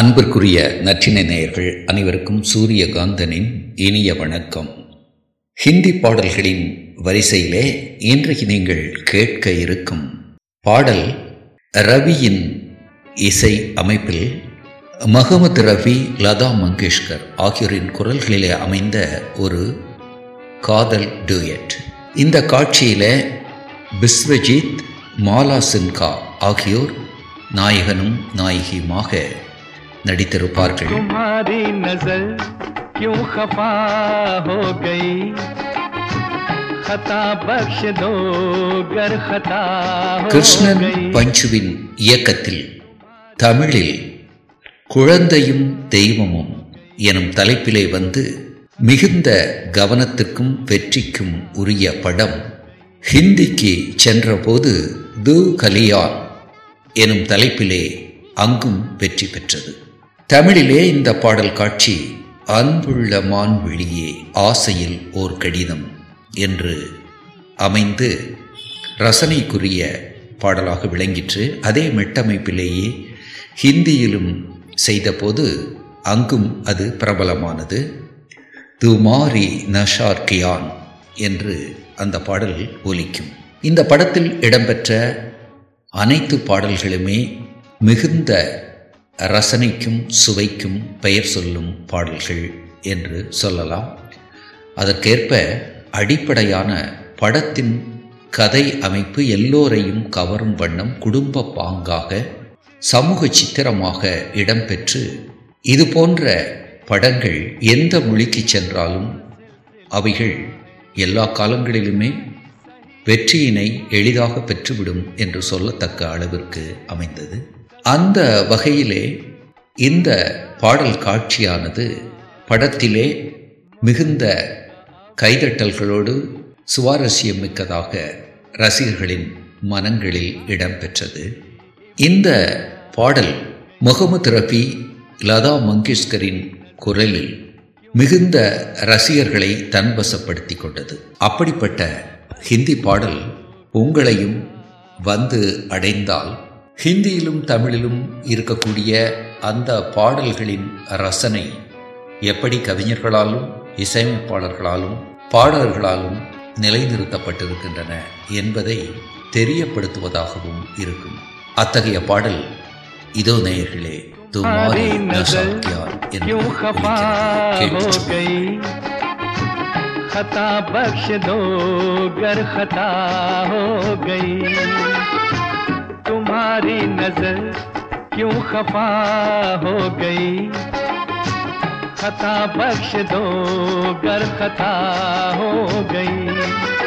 அன்பிற்குரிய நற்றினை நேயர்கள் அனைவருக்கும் சூரியகாந்தனின் இனிய வணக்கம். ஹிந்தி பாடல்களின் வரிசையிலே இன்றைக்கு நீங்கள் கேட்க இருக்கும் பாடல் ரவியின் இசை அமைப்பில் மஹமது ரவி லதா மங்கேஷ்கர் ஆகியோரின் குரல்களிலே அமைந்த ஒரு காதல் டூயட். இந்த காட்சியில பிஸ்வஜித் மாலா சின்கா ஆகியோர் நாயகனும் நாயகியுமாக நடித்திருப்பார்கள். கிருஷ்ணன் பஞ்சுவின் இயக்கத்தில் தமிழில் குழந்தையும் தெய்வமும் எனும் தலைப்பிலே வந்து மிகுந்த கவனத்துக்கும் வெற்றிக்கும் உரிய படம் ஹிந்திக்கு சென்றபோது து கலியான் எனும் தலைப்பிலே அங்கும் வெற்றி பெற்றது. தமிழிலே இந்த பாடல் காட்சி அன்புள்ள மான்விழியே ஆசையில் ஓர் கடிதம் என்று அமைந்து ரசனைக்குரிய பாடலாக விளங்கிற்று. அதே மெட்டமைப்பிலேயே ஹிந்தியிலும் செய்தபோது அங்கும் அது பிரபலமானது. துமாரி நஷார் கியான் என்று அந்த பாடல் ஒலிக்கும். இந்த படத்தில் இடம்பெற்ற அனைத்து பாடல்களுமே மிகுந்த ரசனைக்கும் சுவைக்கும் பெயர் சொல்லும் பாடல்கள் என்று சொல்லலாம். அதற்கேற்ப அடிப்படையான படத்தின் கதை அமைப்பு எல்லோரையும் கவரும் வண்ணம் குடும்ப பாங்காக சமூக சித்திரமாக இடம்பெற்று இது போன்ற படங்கள் எந்த மொழிக்கு சென்றாலும் அவைகள் எல்லா காலங்களிலுமே வெற்றியினை எளிதாக பெற்றுவிடும் என்று சொல்லத்தக்க அளவிற்கு அமைந்தது. அந்த வகையிலே இந்த பாடல் காட்சியானது படத்திலே மிகுந்த கைதட்டல்களோடு சுவாரஸ்யம் மிக்கதாக ரசிகர்களின் மனங்களில் இடம்பெற்றது. இந்த பாடல் முகமது ரஃபி லதா மங்கேஷ்கரின் குரலில் மிகுந்த ரசிகர்களை தன்வசப்படுத்தி கொண்டது. அப்படிப்பட்ட ஹிந்தி பாடல் உங்களையும் வந்து அடைந்தால் ஹிந்தியிலும் தமிழிலும் இருக்கக்கூடிய அந்த பாடல்களின் ரசனை எப்படி கவிஞர்களாலும் இசையமைப்பாளர்களாலும் பாடல்களாலும் நிலைநிறுத்தப்பட்டிருக்கின்றன என்பதை தெரியப்படுத்துவதாகவும் இருக்கும் அத்தகைய பாடல் இதோ நேயர்களே துமாரி तुम्हारी नजर நசாக்கியார் என்று क्यों खफा ஒலிக்கிறது. हो கேட்டுச் गई खता बख्श दो गर खता हो गई तुम्हारी नज़र क्यों खफा हो गई? खता बख्श दो गर खता हो गई।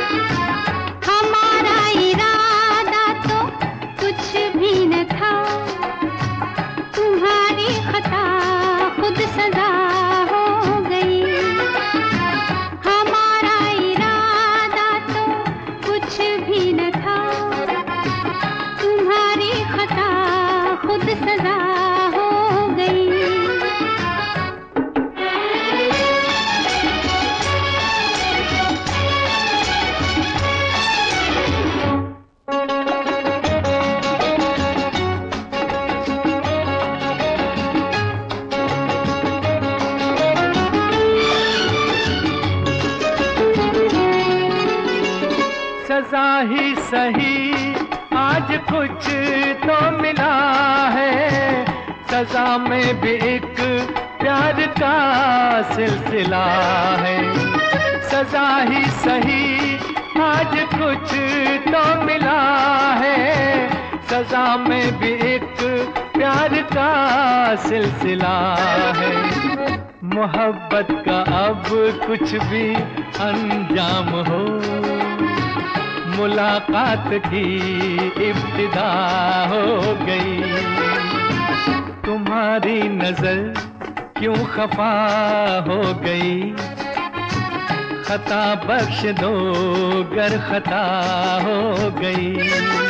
सही। आज कुछ तो मिला है। सजा में भी एक प्यार का सिलसिला है। सजा ही सही, आज कुछ तो मिला है। सजा में भी एक प्यार का सिलसिला है। मोहब्बत का अब कुछ भी अंजाम हो। मुलाकात की इब्तिदा हो गई। तुम्हारी नज़र क्यों खफा हो गई? खता बख्श दो गर खता हो गई।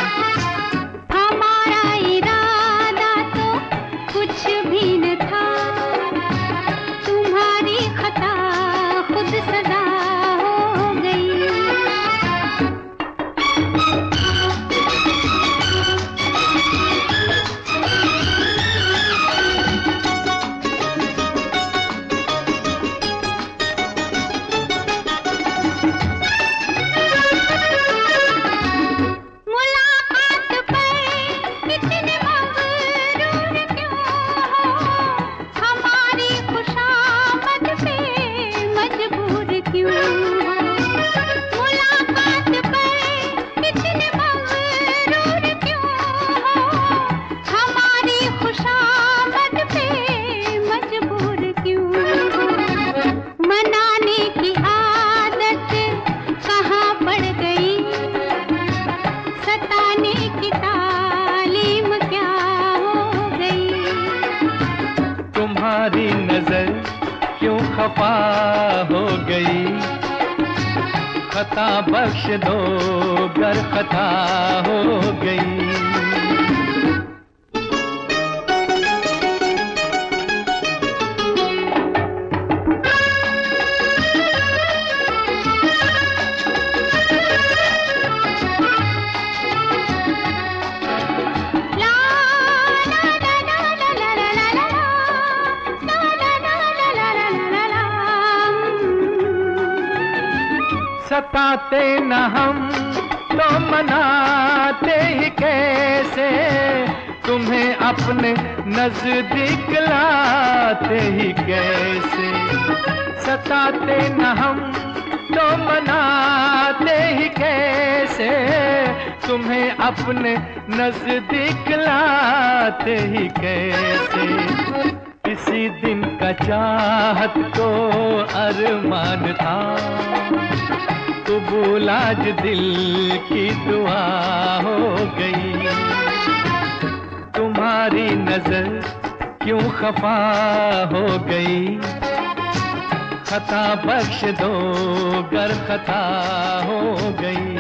खता बख्श दो गर खता हो सताते न हम तो मनाते ही कैसे? तुम्हें अपने नज़दीक लाते ही कैसे? सताते न हम तो मनाते ही कैसे? तुम्हें अपने नज़दीक लाते ही कैसे? किसी दिन का चाहत को अरमान था। कबूल आज दिल की दुआ हो गई। तुम्हारी नज़र क्यों खफा हो गई? खता बख्श दो गर खता हो गई।